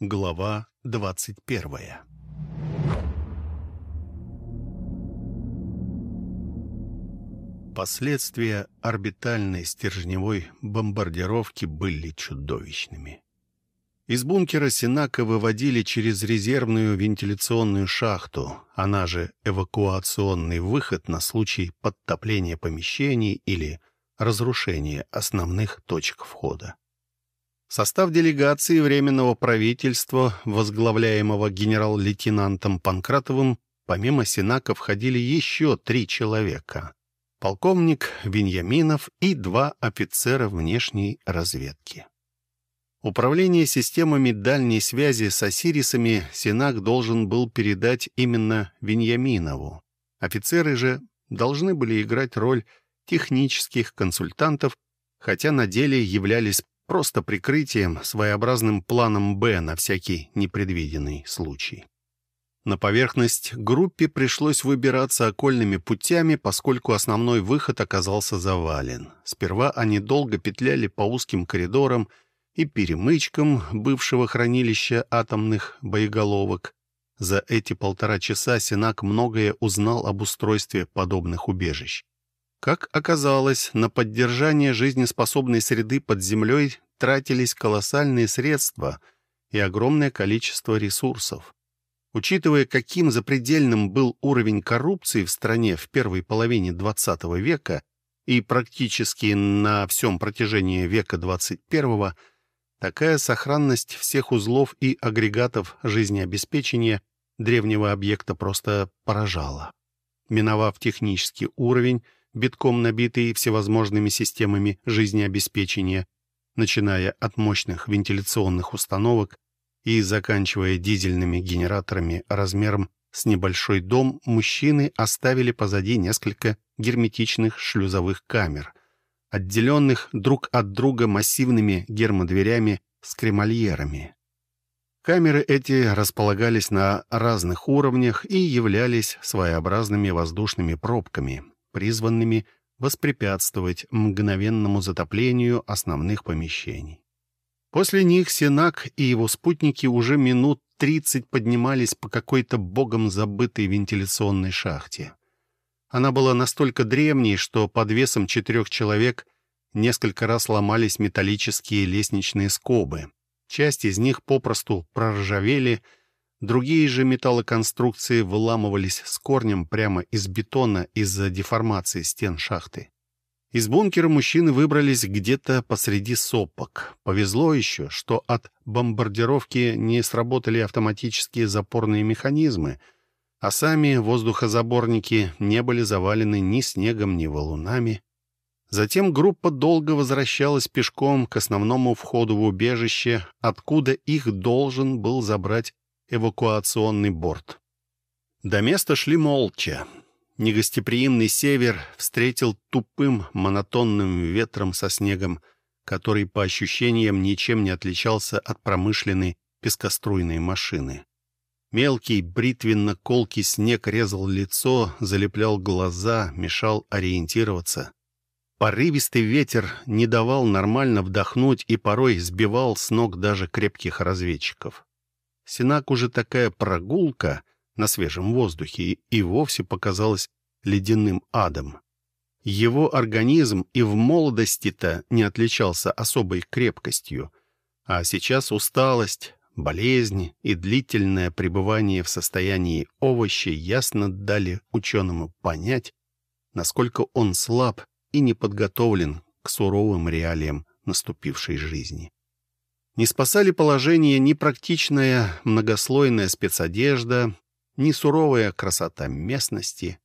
Глава двадцать первая Последствия орбитальной стержневой бомбардировки были чудовищными. Из бункера Синака выводили через резервную вентиляционную шахту, она же эвакуационный выход на случай подтопления помещений или разрушения основных точек входа. Состав делегации Временного правительства, возглавляемого генерал-лейтенантом Панкратовым, помимо Синака входили еще три человека. Полковник Веньяминов и два офицера внешней разведки. Управление системами дальней связи с Осирисами Синак должен был передать именно Веньяминову. Офицеры же должны были играть роль технических консультантов, хотя на деле являлись просто прикрытием, своеобразным планом «Б» на всякий непредвиденный случай. На поверхность группе пришлось выбираться окольными путями, поскольку основной выход оказался завален. Сперва они долго петляли по узким коридорам и перемычкам бывшего хранилища атомных боеголовок. За эти полтора часа Синак многое узнал об устройстве подобных убежищ. Как оказалось, на поддержание жизнеспособной среды под землей тратились колоссальные средства и огромное количество ресурсов. Учитывая, каким запредельным был уровень коррупции в стране в первой половине XX века и практически на всем протяжении века XXI, такая сохранность всех узлов и агрегатов жизнеобеспечения древнего объекта просто поражала. Миновав технический уровень, битком набитый всевозможными системами жизнеобеспечения, начиная от мощных вентиляционных установок и заканчивая дизельными генераторами размером с небольшой дом, мужчины оставили позади несколько герметичных шлюзовых камер, отделенных друг от друга массивными гермодверями с кремольерами. Камеры эти располагались на разных уровнях и являлись своеобразными воздушными пробками, призванными воспрепятствовать мгновенному затоплению основных помещений. После них Сенак и его спутники уже минут тридцать поднимались по какой-то богом забытой вентиляционной шахте. Она была настолько древней, что под весом четырех человек несколько раз ломались металлические лестничные скобы. Часть из них попросту проржавели, Другие же металлоконструкции выламывались с корнем прямо из бетона из-за деформации стен шахты. Из бункера мужчины выбрались где-то посреди сопок. Повезло еще, что от бомбардировки не сработали автоматические запорные механизмы, а сами воздухозаборники не были завалены ни снегом, ни валунами. Затем группа долго возвращалась пешком к основному входу в убежище, откуда их должен был забрать эвакуационный борт. До места шли молча. Негостеприимный север встретил тупым, монотонным ветром со снегом, который, по ощущениям, ничем не отличался от промышленной пескоструйной машины. Мелкий, бритвенно-колкий снег резал лицо, залеплял глаза, мешал ориентироваться. Порывистый ветер не давал нормально вдохнуть и порой сбивал с ног даже крепких разведчиков. Синак уже такая прогулка на свежем воздухе и вовсе показалась ледяным адом. Его организм и в молодости-то не отличался особой крепкостью, а сейчас усталость, болезнь и длительное пребывание в состоянии овоща ясно дали ученому понять, насколько он слаб и не подготовлен к суровым реалиям наступившей жизни. Не спасали положение ни практичная многослойная спецодежда, ни суровая красота местности.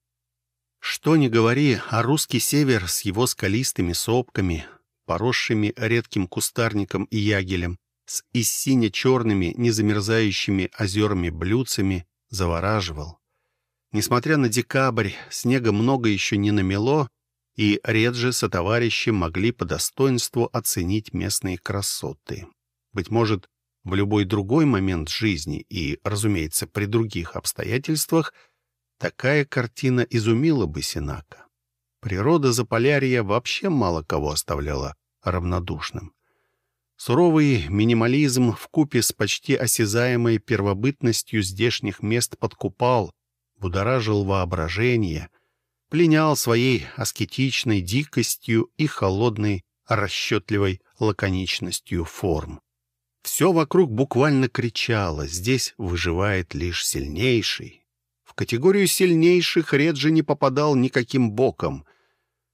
Что ни говори, а русский север с его скалистыми сопками, поросшими редким кустарником и ягелем, с и сине-черными незамерзающими озерами-блюдцами завораживал. Несмотря на декабрь, снега много еще не намело, и Реджи сотоварищи могли по достоинству оценить местные красоты. Быть может, в любой другой момент жизни и, разумеется, при других обстоятельствах такая картина изумила бы Синака. Природа Заполярья вообще мало кого оставляла равнодушным. Суровый минимализм в купе с почти осязаемой первобытностью здешних мест подкупал, будоражил воображение, пленял своей аскетичной дикостью и холодной, расчетливой лаконичностью форм. Все вокруг буквально кричало «здесь выживает лишь сильнейший». В категорию сильнейших Реджи не попадал никаким боком —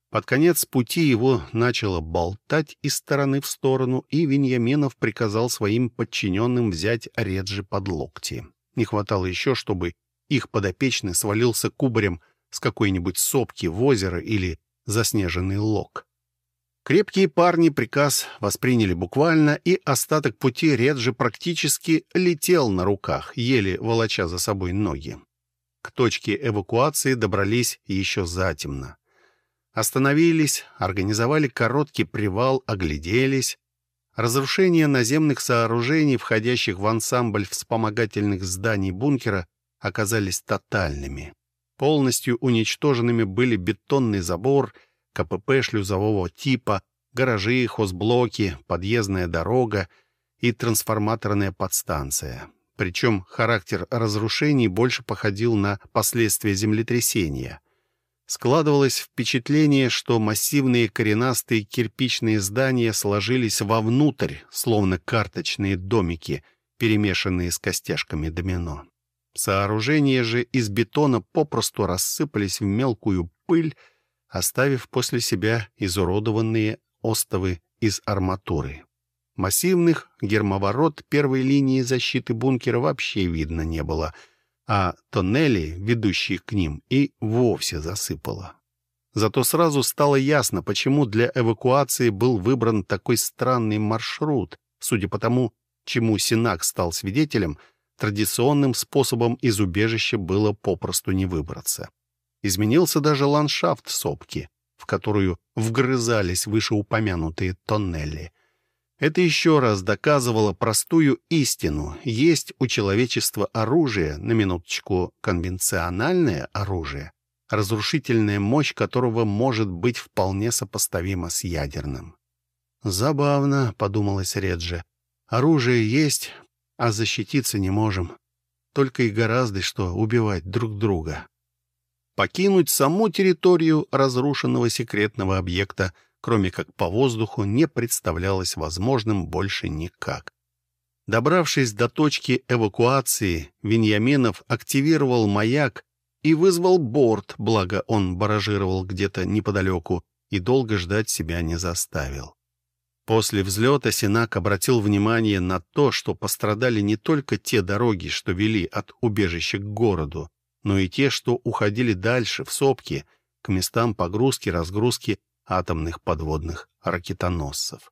под конец пути его начало болтать из стороны в сторону, и Виньяминов приказал своим подчиненным взять Реджи под локти. Не хватало еще, чтобы их подопечный свалился кубарем с какой-нибудь сопки в озеро или заснеженный лог. Крепкие парни приказ восприняли буквально, и остаток пути Реджи практически летел на руках, еле волоча за собой ноги. К точке эвакуации добрались еще затемно. Остановились, организовали короткий привал, огляделись. Разрушения наземных сооружений, входящих в ансамбль вспомогательных зданий бункера, оказались тотальными. Полностью уничтоженными были бетонный забор, КПП шлюзового типа, гаражи, хозблоки, подъездная дорога и трансформаторная подстанция. Причем характер разрушений больше походил на последствия землетрясения. Складывалось впечатление, что массивные коренастые кирпичные здания сложились вовнутрь, словно карточные домики, перемешанные с костяшками домино. Сооружения же из бетона попросту рассыпались в мелкую пыль, оставив после себя изуродованные остовы из арматуры. Массивных гермоворот первой линии защиты бункера вообще видно не было — а тоннели, ведущие к ним, и вовсе засыпало. Зато сразу стало ясно, почему для эвакуации был выбран такой странный маршрут, судя по тому, чему Синак стал свидетелем, традиционным способом из убежища было попросту не выбраться. Изменился даже ландшафт сопки, в которую вгрызались вышеупомянутые тоннели. Это еще раз доказывало простую истину. Есть у человечества оружие, на минуточку конвенциональное оружие, разрушительная мощь которого может быть вполне сопоставима с ядерным. «Забавно», — подумалось Реджи. «Оружие есть, а защититься не можем. Только и гораздо что убивать друг друга». Покинуть саму территорию разрушенного секретного объекта — кроме как по воздуху, не представлялось возможным больше никак. Добравшись до точки эвакуации, Виньяминов активировал маяк и вызвал борт, благо он баражировал где-то неподалеку и долго ждать себя не заставил. После взлета Синак обратил внимание на то, что пострадали не только те дороги, что вели от убежища к городу, но и те, что уходили дальше, в сопки, к местам погрузки-разгрузки атомных подводных ракетоносцев.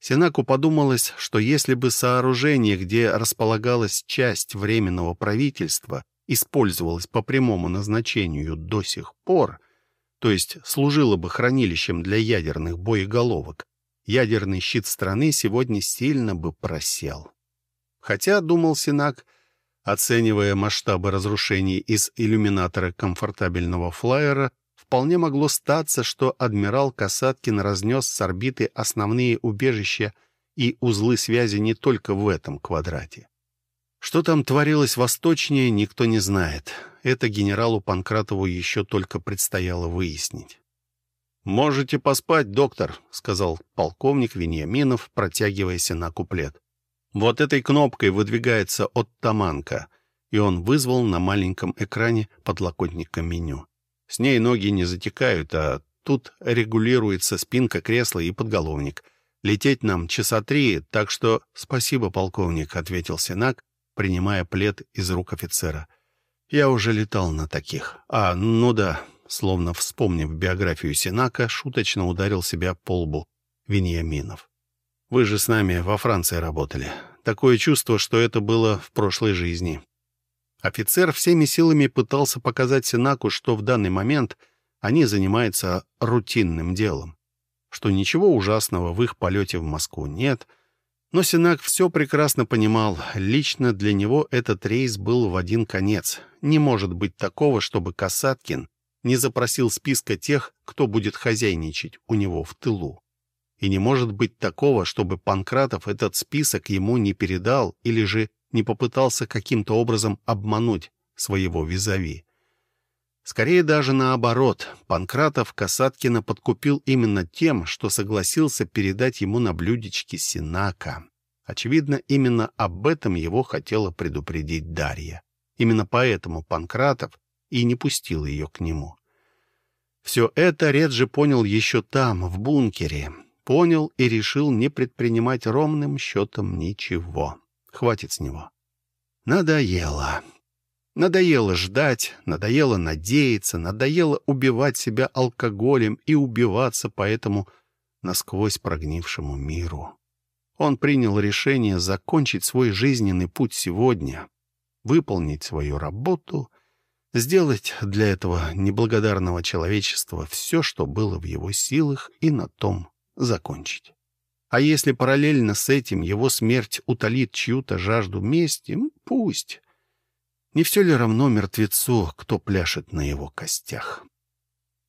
Сенаку подумалось, что если бы сооружение, где располагалась часть Временного правительства, использовалось по прямому назначению до сих пор, то есть служило бы хранилищем для ядерных боеголовок, ядерный щит страны сегодня сильно бы просел. Хотя, думал Синак, оценивая масштабы разрушений из иллюминатора комфортабельного флайера, вполне могло статься, что адмирал Касаткин разнес с орбиты основные убежища и узлы связи не только в этом квадрате. Что там творилось восточнее, никто не знает. Это генералу Панкратову еще только предстояло выяснить. «Можете поспать, доктор», — сказал полковник Вениаминов, протягиваясь на куплет. «Вот этой кнопкой выдвигается оттаманка», и он вызвал на маленьком экране подлокотника меню. С ней ноги не затекают, а тут регулируется спинка кресла и подголовник. Лететь нам часа три, так что спасибо, полковник, — ответил Сенак, принимая плед из рук офицера. Я уже летал на таких. А, ну да, словно вспомнив биографию Сенака, шуточно ударил себя по лбу Вениаминов. Вы же с нами во Франции работали. Такое чувство, что это было в прошлой жизни. Офицер всеми силами пытался показать Синаку, что в данный момент они занимаются рутинным делом, что ничего ужасного в их полете в Москву нет. Но Синак все прекрасно понимал. Лично для него этот рейс был в один конец. Не может быть такого, чтобы Касаткин не запросил списка тех, кто будет хозяйничать у него в тылу. И не может быть такого, чтобы Панкратов этот список ему не передал или же не попытался каким-то образом обмануть своего визави. Скорее даже наоборот, Панкратов Касаткина подкупил именно тем, что согласился передать ему на блюдечке Синака. Очевидно, именно об этом его хотела предупредить Дарья. Именно поэтому Панкратов и не пустил ее к нему. Все это Реджи понял еще там, в бункере. Понял и решил не предпринимать ровным счетом ничего. Хватит с него. Надоело. Надоело ждать, надоело надеяться, надоело убивать себя алкоголем и убиваться по этому насквозь прогнившему миру. Он принял решение закончить свой жизненный путь сегодня, выполнить свою работу, сделать для этого неблагодарного человечества все, что было в его силах, и на том закончить. А если параллельно с этим его смерть утолит чью-то жажду мести, пусть. Не все ли равно мертвецу, кто пляшет на его костях?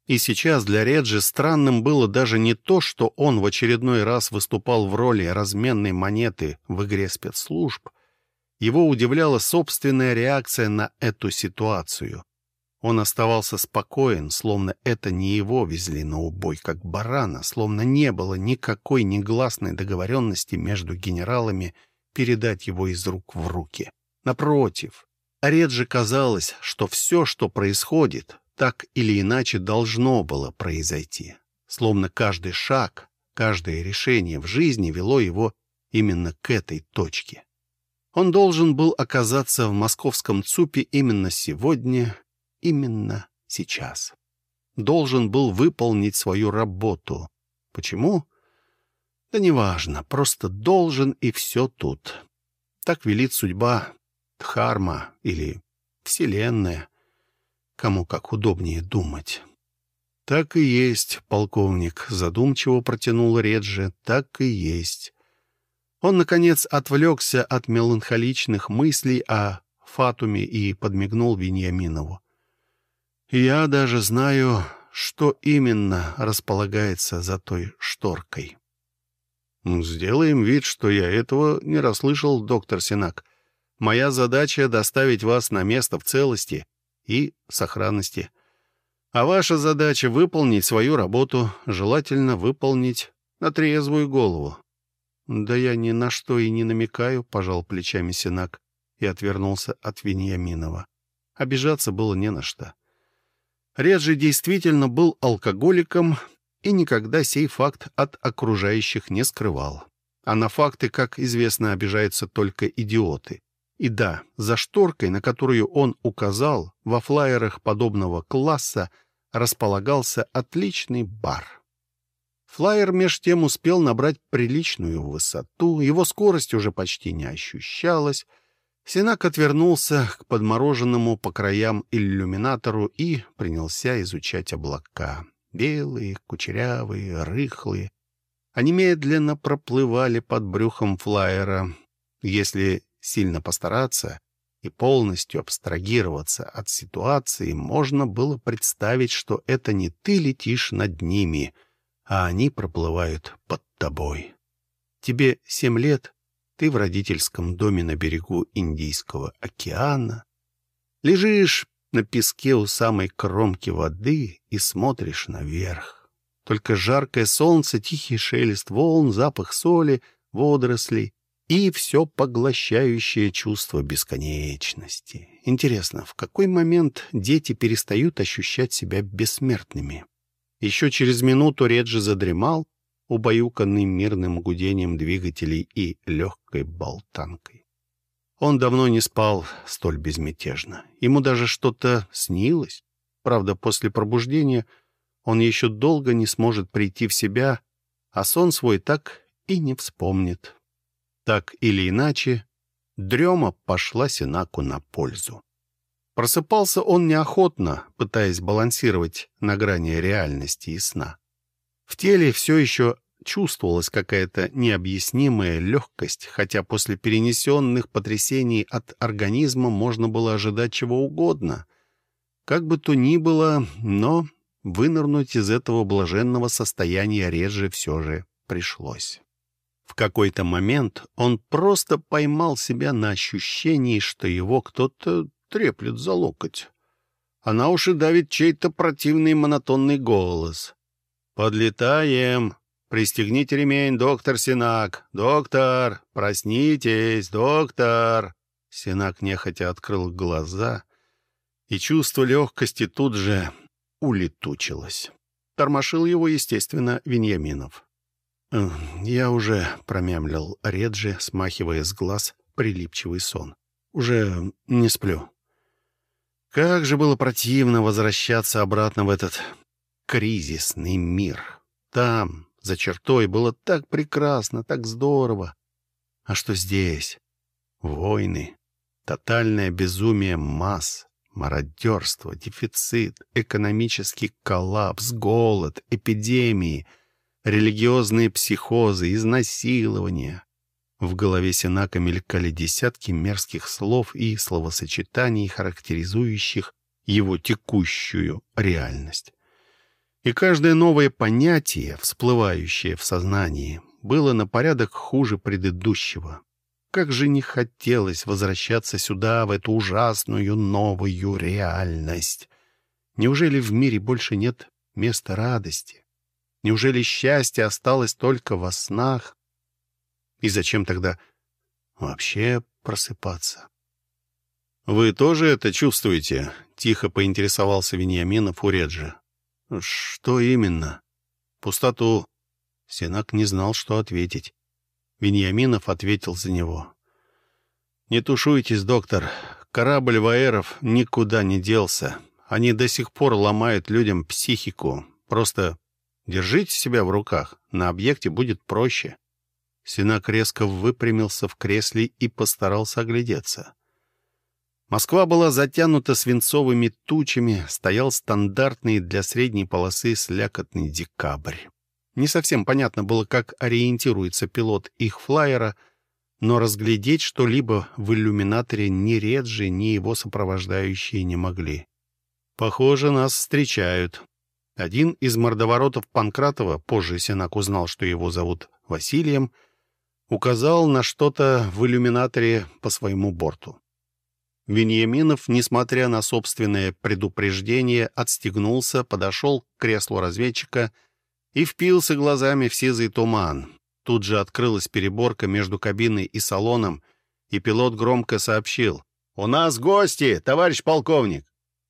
И сейчас для Реджи странным было даже не то, что он в очередной раз выступал в роли разменной монеты в игре спецслужб. Его удивляла собственная реакция на эту ситуацию. Он оставался спокоен, словно это не его везли на убой, как барана, словно не было никакой негласной договоренности между генералами передать его из рук в руки. Напротив, Реджи казалось, что все, что происходит, так или иначе должно было произойти. Словно каждый шаг, каждое решение в жизни вело его именно к этой точке. Он должен был оказаться в московском ЦУПе именно сегодня, именно сейчас. Должен был выполнить свою работу. Почему? Да неважно, просто должен и все тут. Так велит судьба, дхарма или вселенная кому как удобнее думать. «Так и есть, полковник», — задумчиво протянул Реджи, — «так и есть». Он, наконец, отвлекся от меланхоличных мыслей о Фатуме и подмигнул Вениаминову. «Я даже знаю, что именно располагается за той шторкой». «Сделаем вид, что я этого не расслышал, доктор Синак. Моя задача — доставить вас на место в целости и сохранности. А ваша задача — выполнить свою работу, желательно выполнить на трезвую голову. «Да я ни на что и не намекаю», — пожал плечами Синак и отвернулся от Вениаминова. Обижаться было не на что. Реджи действительно был алкоголиком и никогда сей факт от окружающих не скрывал. А на факты, как известно, обижаются только идиоты. И да, за шторкой, на которую он указал, во флайерах подобного класса располагался отличный бар. Флайер меж тем успел набрать приличную высоту, его скорость уже почти не ощущалась. Синак отвернулся к подмороженному по краям иллюминатору и принялся изучать облака. Белые, кучерявые, рыхлые. Они медленно проплывали под брюхом флайера. Если сильно постараться и полностью абстрагироваться от ситуации, можно было представить, что это не ты летишь над ними, а они проплывают под тобой. Тебе семь лет, ты в родительском доме на берегу Индийского океана, лежишь на песке у самой кромки воды и смотришь наверх. Только жаркое солнце, тихий шелест волн, запах соли, водорослей и все поглощающее чувство бесконечности. Интересно, в какой момент дети перестают ощущать себя бессмертными? Еще через минуту Реджи задремал, убаюканный мирным гудением двигателей и легкой болтанкой. Он давно не спал столь безмятежно. Ему даже что-то снилось. Правда, после пробуждения он еще долго не сможет прийти в себя, а сон свой так и не вспомнит. Так или иначе, дрема пошла Синаку на пользу. Просыпался он неохотно, пытаясь балансировать на грани реальности и сна. В теле все еще чувствовалась какая-то необъяснимая легкость, хотя после перенесенных потрясений от организма можно было ожидать чего угодно. Как бы то ни было, но вынырнуть из этого блаженного состояния реже все же пришлось. В какой-то момент он просто поймал себя на ощущении, что его кто-то треплет за локоть. Она уж и давит чей-то противный монотонный голос. «Подлетаем! Пристегните ремень, доктор Синак! Доктор! Проснитесь, доктор!» Синак нехотя открыл глаза, и чувство легкости тут же улетучилось. Тормошил его, естественно, Веньяминов. «Я уже промямлил Реджи, смахивая с глаз прилипчивый сон. Уже не сплю. Как же было противно возвращаться обратно в этот кризисный мир. Там, за чертой, было так прекрасно, так здорово. А что здесь? Войны, тотальное безумие масс, мародерство, дефицит, экономический коллапс, голод, эпидемии — религиозные психозы, изнасилования. В голове Сенака мелькали десятки мерзких слов и словосочетаний, характеризующих его текущую реальность. И каждое новое понятие, всплывающее в сознании, было на порядок хуже предыдущего. Как же не хотелось возвращаться сюда, в эту ужасную новую реальность. Неужели в мире больше нет места радости? Неужели счастье осталось только во снах? И зачем тогда вообще просыпаться? «Вы тоже это чувствуете?» — тихо поинтересовался Вениаминов у Реджи. «Что именно?» «Пустоту». Сенак не знал, что ответить. Вениаминов ответил за него. «Не тушуйтесь, доктор. Корабль Ваеров никуда не делся. Они до сих пор ломают людям психику. Просто Держите себя в руках, на объекте будет проще». Синак резко выпрямился в кресле и постарался оглядеться. Москва была затянута свинцовыми тучами, стоял стандартный для средней полосы слякотный декабрь. Не совсем понятно было, как ориентируется пилот их флайера, но разглядеть что-либо в иллюминаторе ни Реджи, ни его сопровождающие не могли. «Похоже, нас встречают», один из мордоворотов Панкратова, позже Сенак узнал, что его зовут Василием, указал на что-то в иллюминаторе по своему борту. Вениаминов, несмотря на собственное предупреждение, отстегнулся, подошел к креслу разведчика и впился глазами в сизый туман. Тут же открылась переборка между кабиной и салоном, и пилот громко сообщил. «У нас гости, товарищ полковник!»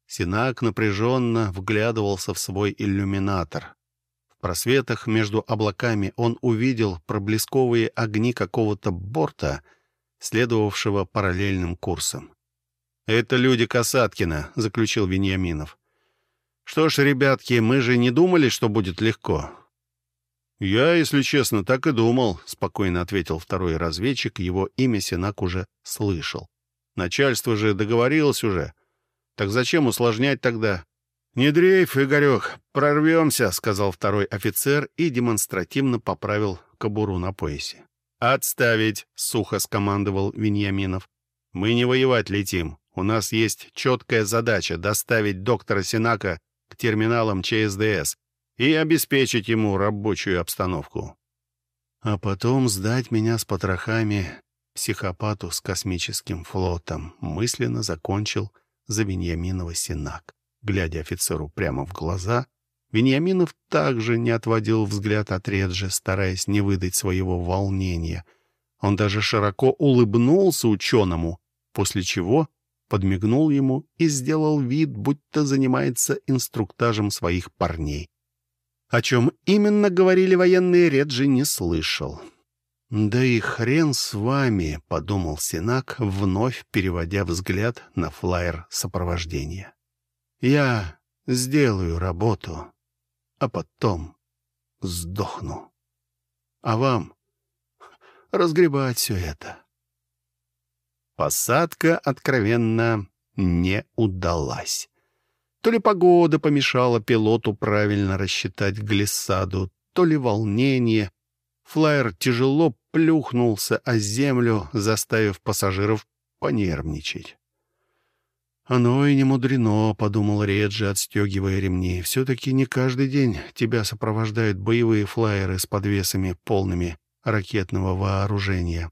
Синак напряженно вглядывался в свой иллюминатор. В просветах между облаками он увидел проблесковые огни какого-то борта, следовавшего параллельным курсом. «Это люди Касаткина», — заключил Вениаминов. «Что ж, ребятки, мы же не думали, что будет легко». «Я, если честно, так и думал», — спокойно ответил второй разведчик. Его имя Синак уже слышал. «Начальство же договорилось уже. Так зачем усложнять тогда? «Не дрейф, Игорек, прорвемся», — сказал второй офицер и демонстративно поправил кобуру на поясе. «Отставить!» — сухо скомандовал Веньяминов. «Мы не воевать летим. У нас есть четкая задача доставить доктора Синака к терминалам ЧСДС и обеспечить ему рабочую обстановку. А потом сдать меня с потрохами психопату с космическим флотом», — мысленно закончил за Вениаминова Синак. Глядя офицеру прямо в глаза, Вениаминов также не отводил взгляд от Реджи, стараясь не выдать своего волнения. Он даже широко улыбнулся ученому, после чего подмигнул ему и сделал вид, будто занимается инструктажем своих парней. О чем именно говорили военные, Реджи не слышал. «Да и хрен с вами», — подумал Синак, вновь переводя взгляд на флайер сопровождения. «Я сделаю работу, а потом сдохну. А вам разгребать все это». Посадка, откровенно, не удалась. То ли погода помешала пилоту правильно рассчитать глиссаду, то ли волнение, Флайер тяжело плюхнулся о землю, заставив пассажиров понервничать. «Оно и не мудрено», — подумал Реджи, отстегивая ремни. «Все-таки не каждый день тебя сопровождают боевые флайеры с подвесами, полными ракетного вооружения».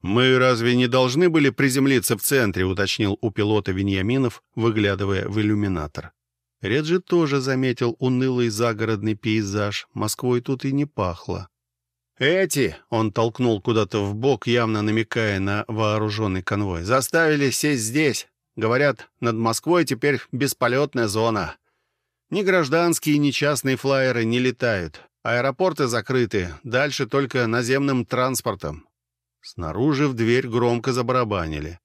«Мы разве не должны были приземлиться в центре?» — уточнил у пилота Веньяминов, выглядывая в иллюминатор. Реджи тоже заметил унылый загородный пейзаж. Москвой тут и не пахло. «Эти!» — он толкнул куда-то в бок, явно намекая на вооруженный конвой. «Заставили сесть здесь. Говорят, над Москвой теперь бесполетная зона. Ни гражданские, ни частные флайеры не летают. Аэропорты закрыты, дальше только наземным транспортом. Снаружи в дверь громко забарабанили.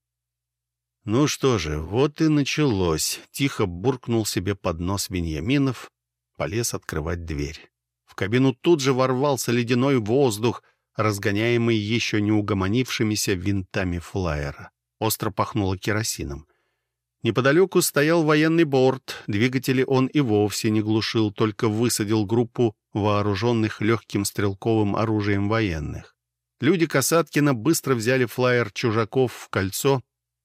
Ну что же, вот и началось. Тихо буркнул себе под нос Веньяминов, полез открывать дверь. В кабину тут же ворвался ледяной воздух, разгоняемый еще не угомонившимися винтами флайера. Остро пахнуло керосином. Неподалеку стоял военный борт. Двигатели он и вовсе не глушил, только высадил группу вооруженных легким стрелковым оружием военных. Люди Касаткина быстро взяли флайер чужаков в кольцо.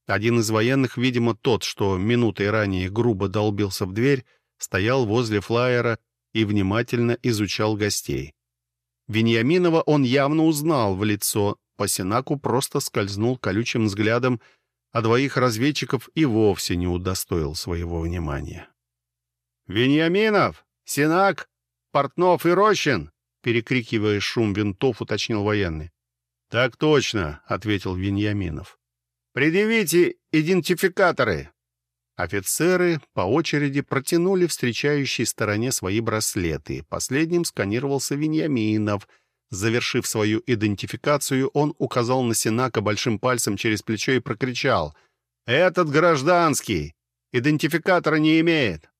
Один из военных, видимо, тот, что минутой ранее грубо долбился в дверь, стоял возле флайера и внимательно изучал гостей. Вениаминова он явно узнал в лицо, по Синаку просто скользнул колючим взглядом а двоих разведчиков и вовсе не удостоил своего внимания. «Вениаминов! Синак! Портнов и Рощин!» перекрикивая шум винтов, уточнил военный. «Так точно», — ответил Вениаминов. «Предъявите идентификаторы!» Офицеры по очереди протянули встречающей стороне свои браслеты. Последним сканировался Вениаминов — Завершив свою идентификацию, он указал на Синака большим пальцем через плечо и прокричал. «Этот гражданский! Идентификатора не имеет!»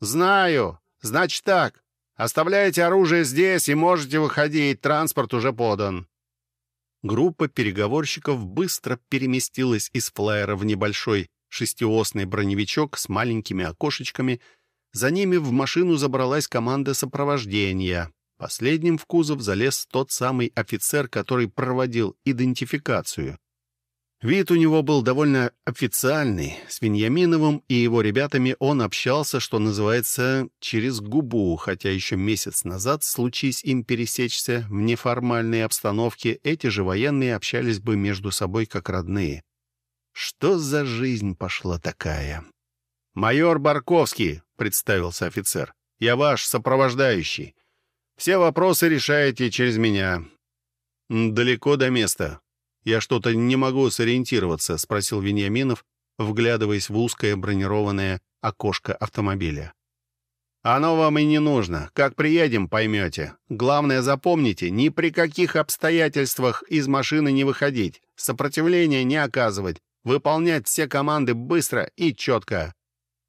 «Знаю! Значит так. Оставляете оружие здесь и можете выходить, транспорт уже подан». Группа переговорщиков быстро переместилась из флайера в небольшой шестиосный броневичок с маленькими окошечками. За ними в машину забралась команда сопровождения. Последним в кузов залез тот самый офицер, который проводил идентификацию. Вид у него был довольно официальный. С Веньяминовым и его ребятами он общался, что называется, через губу, хотя еще месяц назад, случись им пересечься в неформальной обстановке, эти же военные общались бы между собой как родные. Что за жизнь пошла такая? «Майор Барковский», — представился офицер, — «я ваш сопровождающий». Все вопросы решаете через меня». «Далеко до места. Я что-то не могу сориентироваться», — спросил Вениаминов, вглядываясь в узкое бронированное окошко автомобиля. «Оно вам и не нужно. Как приедем, поймете. Главное, запомните, ни при каких обстоятельствах из машины не выходить, сопротивления не оказывать, выполнять все команды быстро и четко.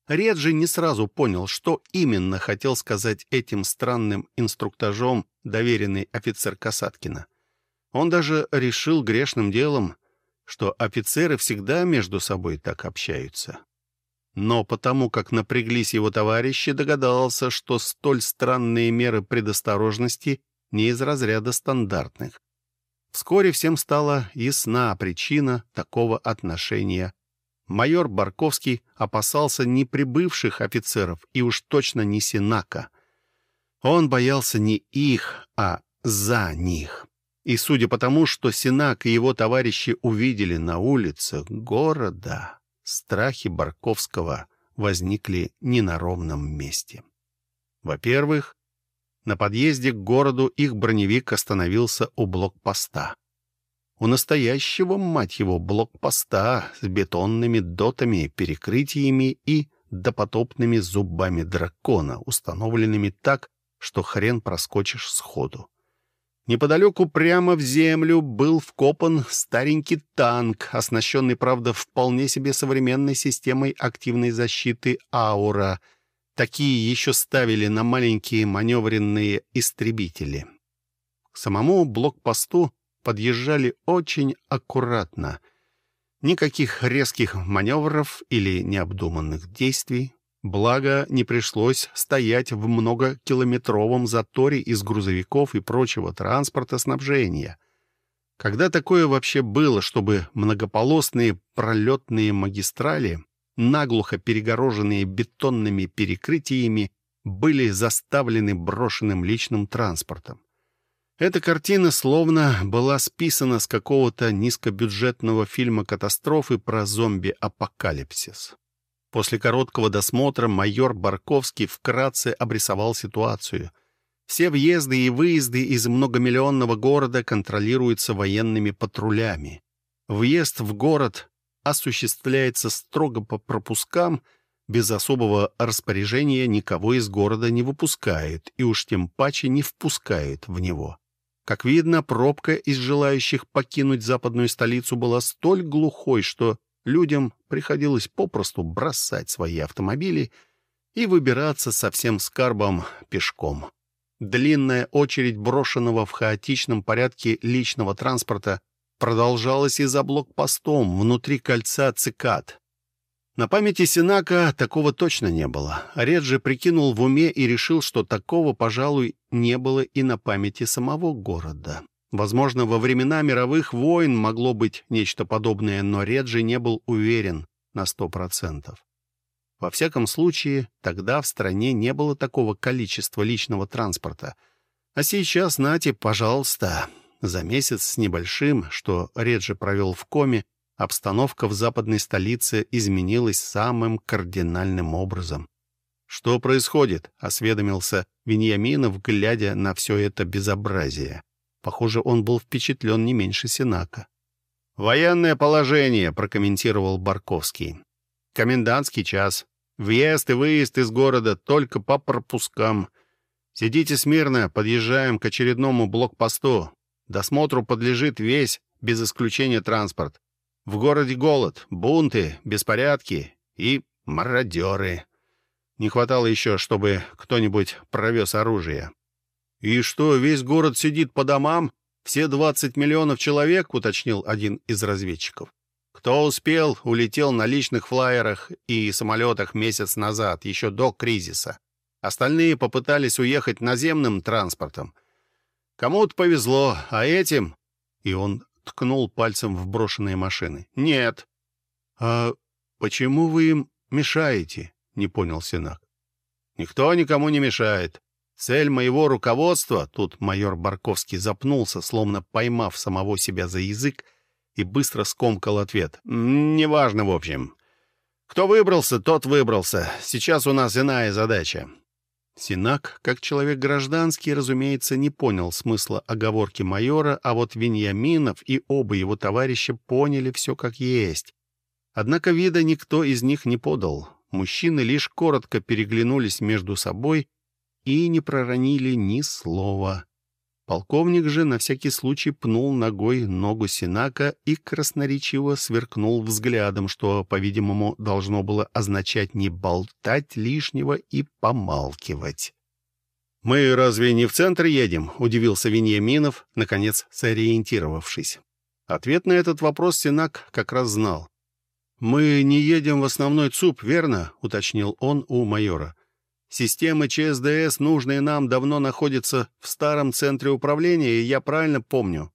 Реджи не сразу понял, что именно хотел сказать этим странным инструктажом доверенный офицер Касаткина. Он даже решил грешным делом, что офицеры всегда между собой так общаются. Но потому как напряглись его товарищи, догадался, что столь странные меры предосторожности не из разряда стандартных. Вскоре всем стала ясна причина такого отношения Майор Барковский опасался не прибывших офицеров и уж точно не Синака. Он боялся не их, а за них. И судя по тому, что Синак и его товарищи увидели на улицах города, страхи Барковского возникли не на ровном месте. Во-первых, на подъезде к городу их броневик остановился у блокпоста. У настоящего, мать его, блокпоста с бетонными дотами, перекрытиями и допотопными зубами дракона, установленными так, что хрен проскочишь сходу. Неподалеку прямо в землю был вкопан старенький танк, оснащенный, правда, вполне себе современной системой активной защиты «Аура». Такие еще ставили на маленькие маневренные истребители. К самому блокпосту подъезжали очень аккуратно. Никаких резких маневров или необдуманных действий. Благо, не пришлось стоять в многокилометровом заторе из грузовиков и прочего транспорта снабжения. Когда такое вообще было, чтобы многополосные пролетные магистрали наглухо перегороженные бетонными перекрытиями, были заставлены брошенным личным транспортом. Эта картина словно была списана с какого-то низкобюджетного фильма катастрофы про зомби-апокалипсис. После короткого досмотра майор Барковский вкратце обрисовал ситуацию. Все въезды и выезды из многомиллионного города контролируются военными патрулями. Въезд в город осуществляется строго по пропускам, без особого распоряжения никого из города не выпускают и уж тем паче не впускают в него. Как видно, пробка из желающих покинуть западную столицу была столь глухой, что людям приходилось попросту бросать свои автомобили и выбираться со всем скарбом пешком. Длинная очередь брошенного в хаотичном порядке личного транспорта продолжалась и за блокпостом внутри кольца цикад. На памяти Синака такого точно не было. Реджи прикинул в уме и решил, что такого, пожалуй, не было и на памяти самого города. Возможно, во времена мировых войн могло быть нечто подобное, но Реджи не был уверен на сто процентов. Во всяком случае, тогда в стране не было такого количества личного транспорта. А сейчас, нате, пожалуйста, за месяц с небольшим, что Реджи провел в коме, обстановка в западной столице изменилась самым кардинальным образом. «Что происходит?» — осведомился Веньяминов, глядя на все это безобразие. Похоже, он был впечатлен не меньше Синака. «Военное положение», — прокомментировал Барковский. «Комендантский час. Въезд и выезд из города только по пропускам. Сидите смирно, подъезжаем к очередному блокпосту. Досмотру подлежит весь, без исключения транспорт. В городе голод, бунты, беспорядки и мародеры. Не хватало еще, чтобы кто-нибудь провез оружие. «И что, весь город сидит по домам? Все 20 миллионов человек?» — уточнил один из разведчиков. «Кто успел, улетел на личных флайерах и самолетах месяц назад, еще до кризиса. Остальные попытались уехать наземным транспортом. Кому-то повезло, а этим...» И он ткнул пальцем в брошенные машины. «Нет». «А почему вы им мешаете?» — не понял Синак. «Никто никому не мешает. Цель моего руководства...» Тут майор Барковский запнулся, словно поймав самого себя за язык, и быстро скомкал ответ. «Неважно, в общем. Кто выбрался, тот выбрался. Сейчас у нас иная задача. Синак, как человек гражданский, разумеется, не понял смысла оговорки майора, а вот Веньяминов и оба его товарища поняли все как есть. Однако вида никто из них не подал. Мужчины лишь коротко переглянулись между собой и не проронили ни слова. Полковник же на всякий случай пнул ногой ногу Синака и красноречиво сверкнул взглядом, что, по-видимому, должно было означать не болтать лишнего и помалкивать. «Мы разве не в центр едем?» — удивился Веньяминов, наконец сориентировавшись. Ответ на этот вопрос Синак как раз знал. «Мы не едем в основной ЦУП, верно?» — уточнил он у майора. Системы ЧСДС, нужные нам, давно находятся в старом центре управления, и я правильно помню.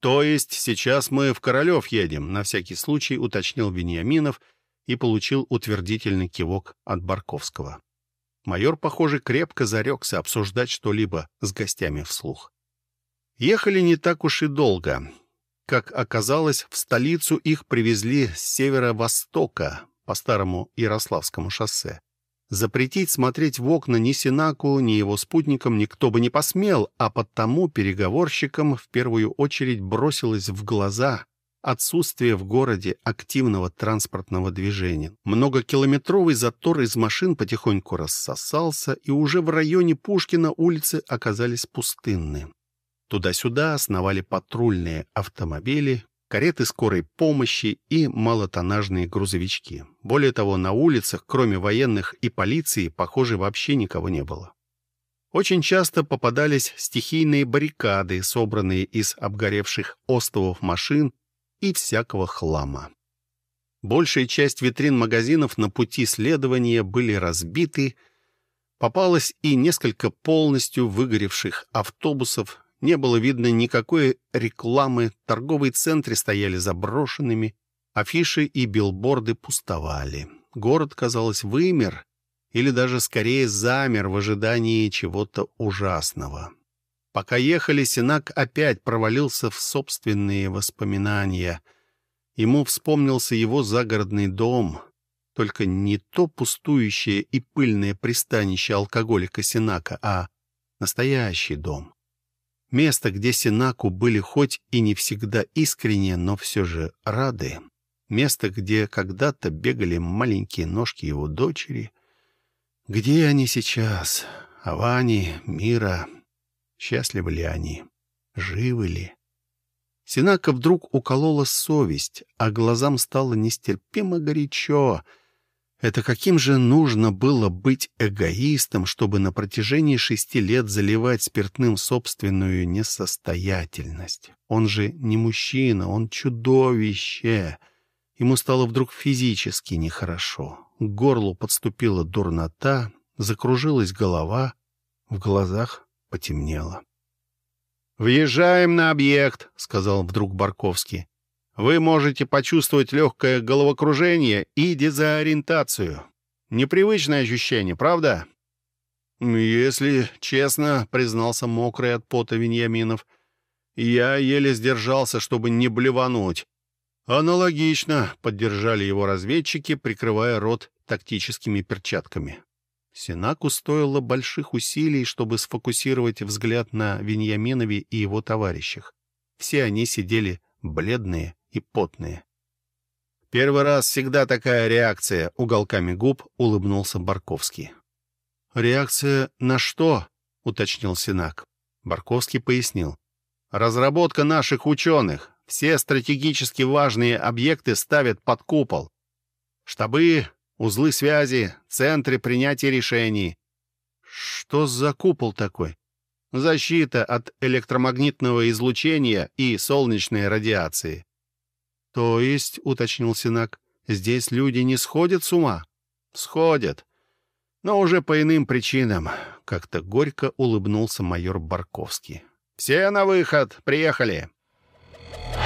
То есть сейчас мы в Королев едем, на всякий случай уточнил Вениаминов и получил утвердительный кивок от Барковского. Майор, похоже, крепко зарекся обсуждать что-либо с гостями вслух. Ехали не так уж и долго. Как оказалось, в столицу их привезли с северо-востока по старому Ярославскому шоссе. Запретить смотреть в окна ни Синаку, ни его спутникам никто бы не посмел, а потому переговорщикам в первую очередь бросилось в глаза отсутствие в городе активного транспортного движения. Многокилометровый затор из машин потихоньку рассосался, и уже в районе Пушкина улицы оказались пустынны. Туда-сюда основали патрульные автомобили, кареты скорой помощи и малотоннажные грузовички. Более того, на улицах, кроме военных и полиции, похоже, вообще никого не было. Очень часто попадались стихийные баррикады, собранные из обгоревших остовов машин и всякого хлама. Большая часть витрин магазинов на пути следования были разбиты, попалось и несколько полностью выгоревших автобусов, не было видно никакой рекламы, торговые центры стояли заброшенными, афиши и билборды пустовали. Город, казалось, вымер или даже скорее замер в ожидании чего-то ужасного. Пока ехали, Синак опять провалился в собственные воспоминания. Ему вспомнился его загородный дом, только не то пустующее и пыльное пристанище алкоголика Синака, а настоящий дом. Место, где Синаку были хоть и не всегда искренне, но все же рады. Место, где когда-то бегали маленькие ножки его дочери. Где они сейчас? Авани, Мира. Счастливы ли они? Живы ли? Синака вдруг уколола совесть, а глазам стало нестерпимо горячо — это каким же нужно было быть эгоистом, чтобы на протяжении шести лет заливать спиртным собственную несостоятельность? Он же не мужчина, он чудовище. Ему стало вдруг физически нехорошо. К горлу подступила дурнота, закружилась голова, в глазах потемнело. «Въезжаем на объект», — сказал вдруг Барковский вы можете почувствовать легкое головокружение и дезориентацию. Непривычное ощущение, правда? «Если честно», — признался мокрый от пота Веньяминов, «я еле сдержался, чтобы не блевануть». «Аналогично», — поддержали его разведчики, прикрывая рот тактическими перчатками. Синаку стоило больших усилий, чтобы сфокусировать взгляд на Веньяминове и его товарищах. Все они сидели бледные и потные. «Первый раз всегда такая реакция», — уголками губ улыбнулся Барковский. «Реакция на что?» — уточнил Синак. Барковский пояснил. «Разработка наших ученых. Все стратегически важные объекты ставят под купол. Штабы, узлы связи, центры принятия решений. Что за купол такой? Защита от электромагнитного излучения и солнечной радиации. «То есть, — уточнил Синак, — здесь люди не сходят с ума?» «Сходят. Но уже по иным причинам», — как-то горько улыбнулся майор Барковский. «Все на выход! Приехали!» Yeah.